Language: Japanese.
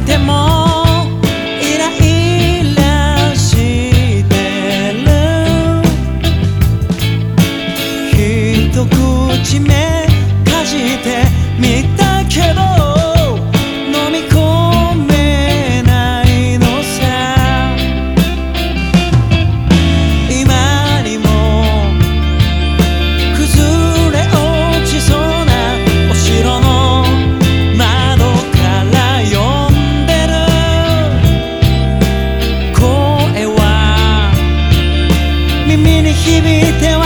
れてもイライラしてる。響いて